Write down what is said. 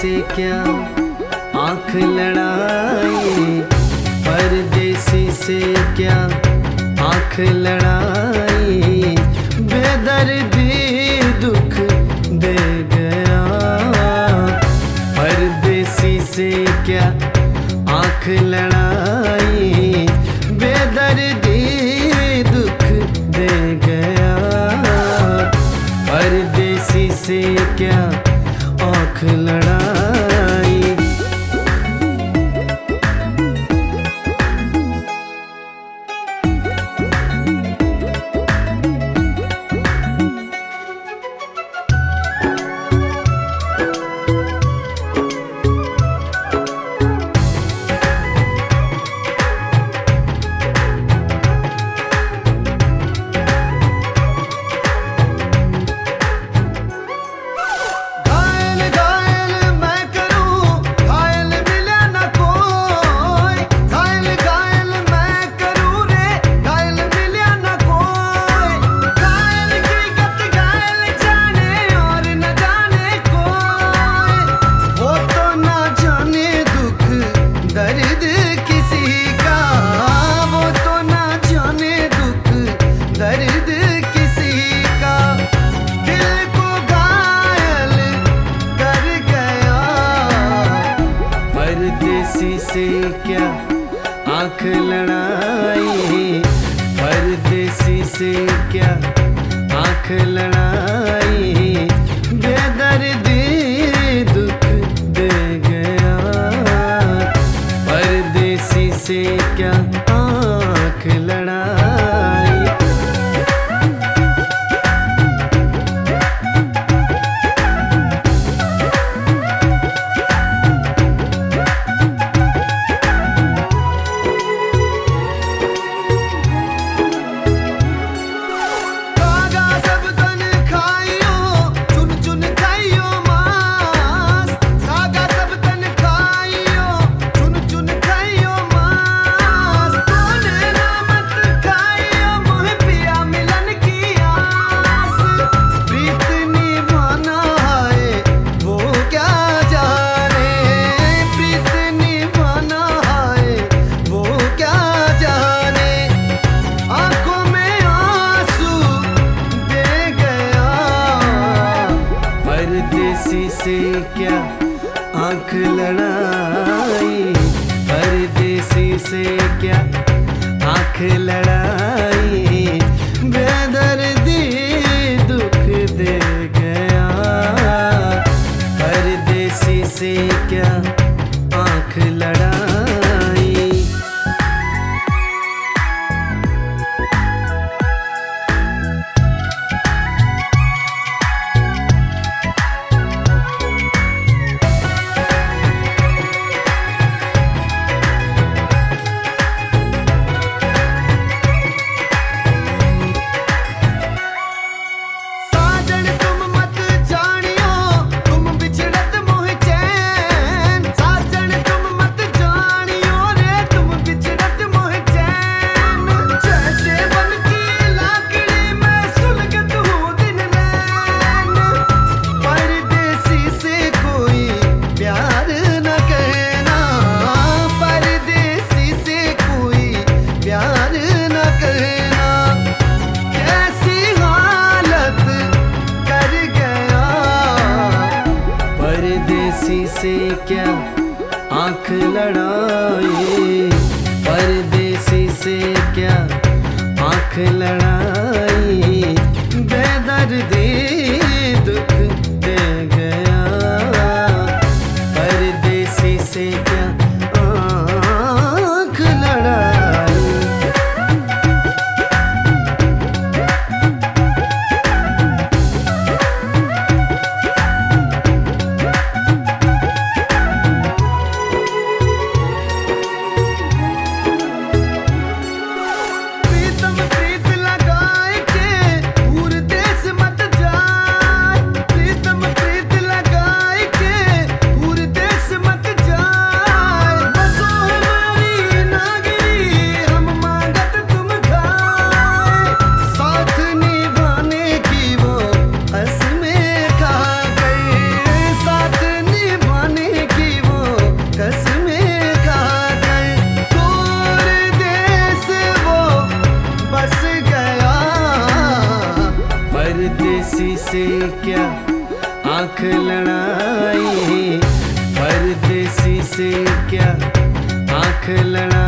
से क्या आँख लड़ाए? परदेसी से क्या आँख लड़ाए? बेदर्दी दुख दे गया। परदेसी से क्या आँख लड़ाई बेदर्दी दुख दे गया। परदेसी से क्या आँख लड़ा किसी से क्या आँख लड़ाई? परदेसी से क्या आँख लड़ाई? परदेसी से क्या आँख लड़ाई? परदेसी से क्या आँख लड़ाई? क्या आँख लड़ाई? परदेसी से क्या आँख लड़ाई? से क्या आँख लड़ाई परदेसी से क्या आँख लड़ाई